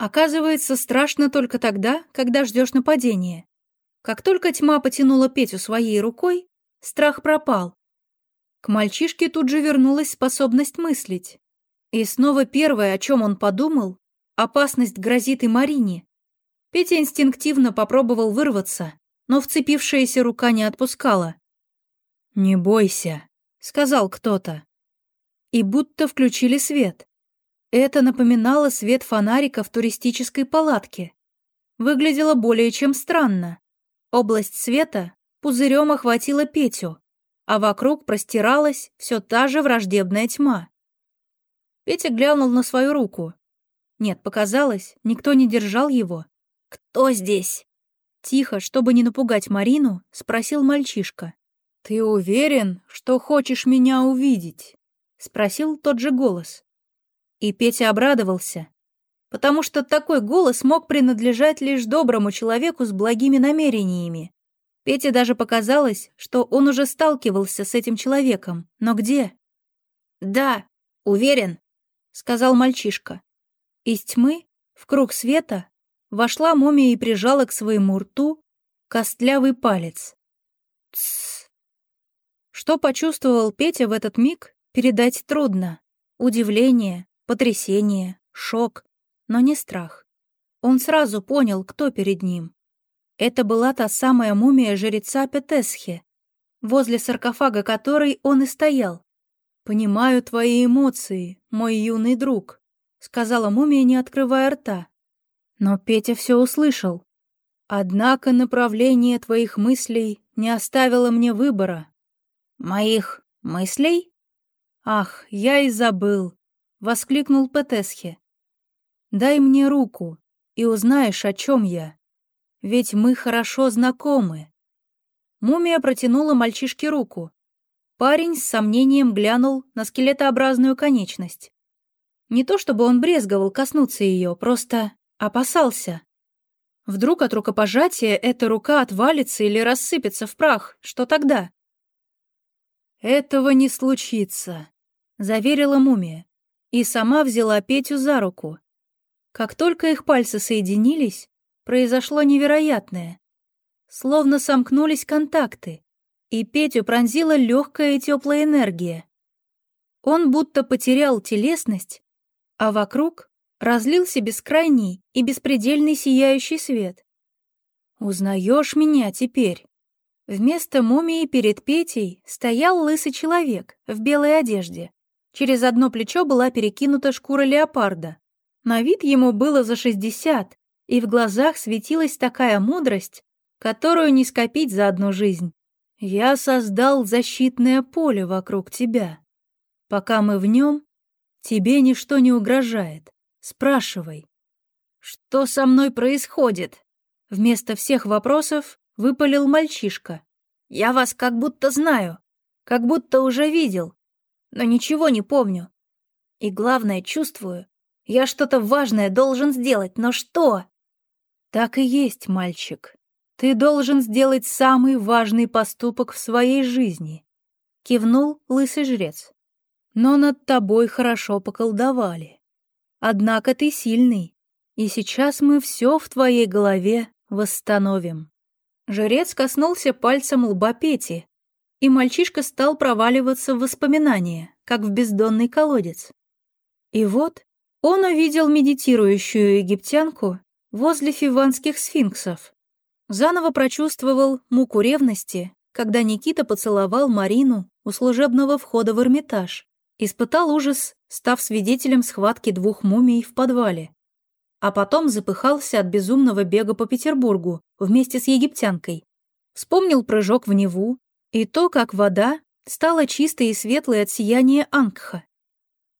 Оказывается, страшно только тогда, когда ждешь нападения. Как только тьма потянула Петю своей рукой, страх пропал. К мальчишке тут же вернулась способность мыслить. И снова первое, о чем он подумал, опасность грозит и Марине. Петя инстинктивно попробовал вырваться, но вцепившаяся рука не отпускала. «Не бойся», — сказал кто-то. И будто включили свет. Это напоминало свет фонарика в туристической палатке. Выглядело более чем странно. Область света пузырем охватила Петю, а вокруг простиралась все та же враждебная тьма. Петя глянул на свою руку. Нет, показалось, никто не держал его. «Кто здесь?» Тихо, чтобы не напугать Марину, спросил мальчишка. «Ты уверен, что хочешь меня увидеть?» Спросил тот же голос. И Петя обрадовался, потому что такой голос мог принадлежать лишь доброму человеку с благими намерениями. Пете даже показалось, что он уже сталкивался с этим человеком, но где? «Да, уверен», — сказал мальчишка. Из тьмы, в круг света, вошла мумия и прижала к своему рту костлявый палец. Тссс. Что почувствовал Петя в этот миг, передать трудно. Удивление, потрясение, шок, но не страх. Он сразу понял, кто перед ним. Это была та самая мумия жреца Петесхе, возле саркофага которой он и стоял. «Понимаю твои эмоции, мой юный друг», — сказала мумия, не открывая рта. Но Петя все услышал. «Однако направление твоих мыслей не оставило мне выбора». «Моих мыслей?» «Ах, я и забыл», — воскликнул Петесхе. «Дай мне руку, и узнаешь, о чем я. Ведь мы хорошо знакомы». Мумия протянула мальчишке руку. Парень с сомнением глянул на скелетообразную конечность. Не то чтобы он брезговал коснуться ее, просто опасался. Вдруг от рукопожатия эта рука отвалится или рассыпется в прах, что тогда? «Этого не случится», — заверила мумия и сама взяла Петю за руку. Как только их пальцы соединились, произошло невероятное. Словно сомкнулись контакты, и Петю пронзила легкая и теплая энергия. Он будто потерял телесность, а вокруг разлился бескрайний и беспредельный сияющий свет. «Узнаешь меня теперь?» Вместо мумии перед Петей стоял лысый человек в белой одежде. Через одно плечо была перекинута шкура леопарда. На вид ему было за шестьдесят, и в глазах светилась такая мудрость, которую не скопить за одну жизнь. «Я создал защитное поле вокруг тебя. Пока мы в нем, тебе ничто не угрожает. Спрашивай». «Что со мной происходит?» Вместо всех вопросов выпалил мальчишка. «Я вас как будто знаю, как будто уже видел, но ничего не помню. И главное, чувствую, я что-то важное должен сделать, но что? Так и есть, мальчик. Ты должен сделать самый важный поступок в своей жизни. Кивнул лысый жрец. Но над тобой хорошо поколдовали. Однако ты сильный, и сейчас мы все в твоей голове восстановим. Жрец коснулся пальцем лба Пети, и мальчишка стал проваливаться в воспоминания, как в бездонный колодец. И вот он увидел медитирующую египтянку возле фиванских сфинксов. Заново прочувствовал муку ревности, когда Никита поцеловал Марину у служебного входа в Эрмитаж. Испытал ужас, став свидетелем схватки двух мумий в подвале. А потом запыхался от безумного бега по Петербургу вместе с египтянкой. Вспомнил прыжок в Неву, и то, как вода стала чистой и светлой от сияния Ангха.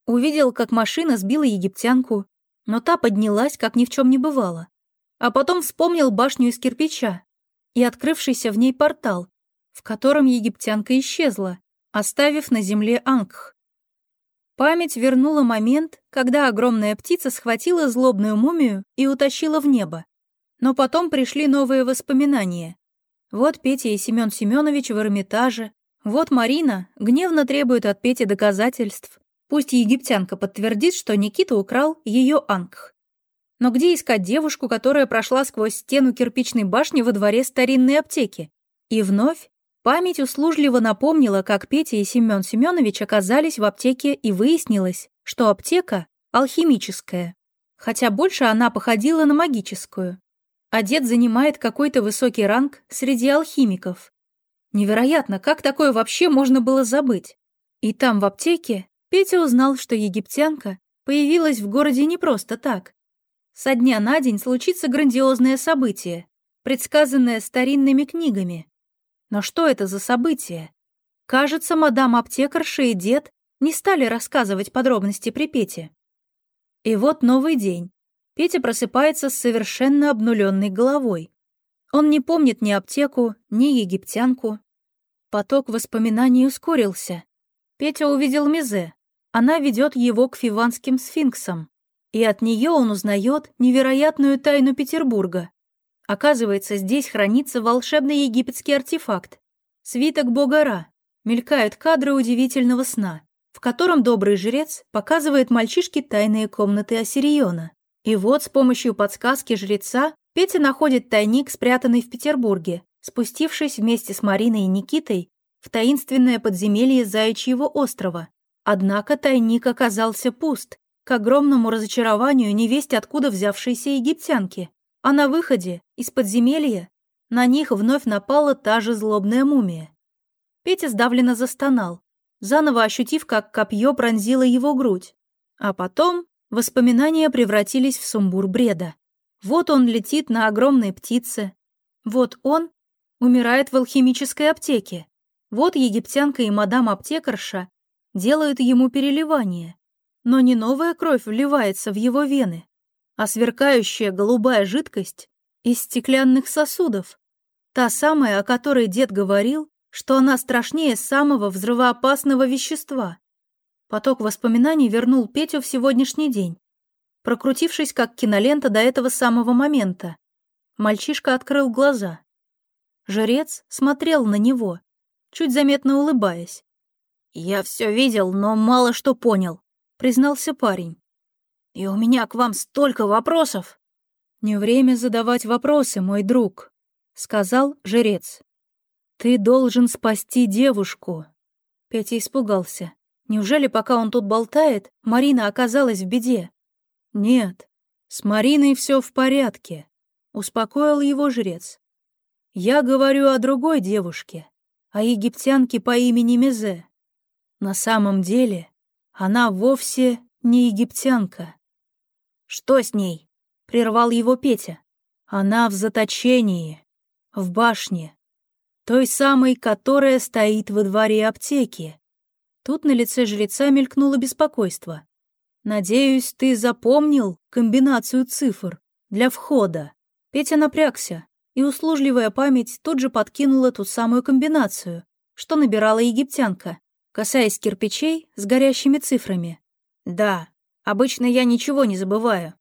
Увидел, как машина сбила египтянку, но та поднялась, как ни в чем не бывало. А потом вспомнил башню из кирпича и открывшийся в ней портал, в котором египтянка исчезла, оставив на земле Ангх. Память вернула момент, когда огромная птица схватила злобную мумию и утащила в небо. Но потом пришли новые воспоминания. Вот Петя и Семён Семёнович в Эрмитаже. Вот Марина гневно требует от Пети доказательств. Пусть египтянка подтвердит, что Никита украл ее ангх. Но где искать девушку, которая прошла сквозь стену кирпичной башни во дворе старинной аптеки? И вновь память услужливо напомнила, как Петя и Семен Семенович оказались в аптеке и выяснилось, что аптека алхимическая, хотя больше она походила на магическую. А дед занимает какой-то высокий ранг среди алхимиков. Невероятно, как такое вообще можно было забыть? И там, в аптеке, Петя узнал, что египтянка появилась в городе не просто так. Со дня на день случится грандиозное событие, предсказанное старинными книгами. Но что это за событие? Кажется, мадам аптекарша и дед не стали рассказывать подробности при Пете. И вот новый день. Петя просыпается с совершенно обнуленной головой. Он не помнит ни аптеку, ни египтянку. Поток воспоминаний ускорился. Петя увидел Мизе. Она ведет его к фиванским сфинксам и от нее он узнает невероятную тайну Петербурга. Оказывается, здесь хранится волшебный египетский артефакт. Свиток бога Ра. Мелькают кадры удивительного сна, в котором добрый жрец показывает мальчишке тайные комнаты Осириона. И вот с помощью подсказки жреца Петя находит тайник, спрятанный в Петербурге, спустившись вместе с Мариной и Никитой в таинственное подземелье Заячьего острова. Однако тайник оказался пуст, к огромному разочарованию невесть откуда взявшейся египтянки. А на выходе, из подземелья, на них вновь напала та же злобная мумия. Петя сдавленно застонал, заново ощутив, как копье пронзило его грудь. А потом воспоминания превратились в сумбур бреда. Вот он летит на огромной птице. Вот он умирает в алхимической аптеке. Вот египтянка и мадам-аптекарша делают ему переливание. Но не новая кровь вливается в его вены, а сверкающая голубая жидкость из стеклянных сосудов. Та самая, о которой дед говорил, что она страшнее самого взрывоопасного вещества. Поток воспоминаний вернул Петю в сегодняшний день, прокрутившись как кинолента до этого самого момента. Мальчишка открыл глаза. Жрец смотрел на него, чуть заметно улыбаясь. «Я все видел, но мало что понял признался парень. «И у меня к вам столько вопросов!» «Не время задавать вопросы, мой друг», — сказал жрец. «Ты должен спасти девушку». Петя испугался. Неужели, пока он тут болтает, Марина оказалась в беде? «Нет, с Мариной все в порядке», — успокоил его жрец. «Я говорю о другой девушке, о египтянке по имени Мезе. На самом деле она вовсе не египтянка. «Что с ней?» — прервал его Петя. «Она в заточении, в башне, той самой, которая стоит во дворе аптеки». Тут на лице жреца мелькнуло беспокойство. «Надеюсь, ты запомнил комбинацию цифр для входа». Петя напрягся, и услужливая память тут же подкинула ту самую комбинацию, что набирала египтянка касаясь кирпичей с горящими цифрами. «Да, обычно я ничего не забываю».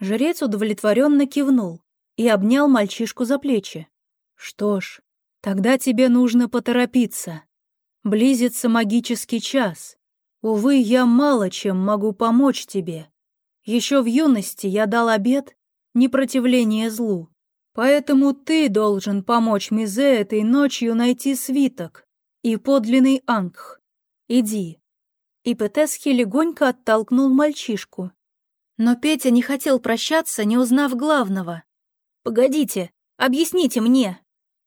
Жрец удовлетворенно кивнул и обнял мальчишку за плечи. «Что ж, тогда тебе нужно поторопиться. Близится магический час. Увы, я мало чем могу помочь тебе. Еще в юности я дал обет непротивления злу. Поэтому ты должен помочь Мизе этой ночью найти свиток, и подлинный Ангх. Иди». И Петесхи легонько оттолкнул мальчишку. Но Петя не хотел прощаться, не узнав главного. «Погодите, объясните мне!»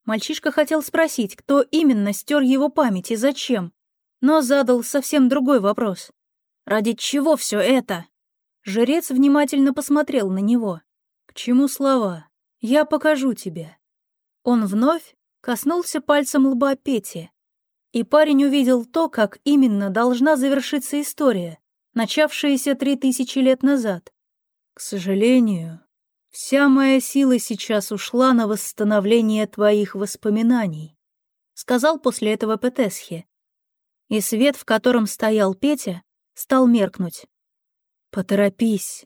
Мальчишка хотел спросить, кто именно стер его память и зачем, но задал совсем другой вопрос. «Ради чего все это?» Жрец внимательно посмотрел на него. «К чему слова? Я покажу тебе». Он вновь коснулся пальцем лба Пети, и парень увидел то, как именно должна завершиться история, начавшаяся три тысячи лет назад. К сожалению, вся моя сила сейчас ушла на восстановление твоих воспоминаний, сказал после этого Петесхе. И свет, в котором стоял Петя, стал меркнуть. Поторопись,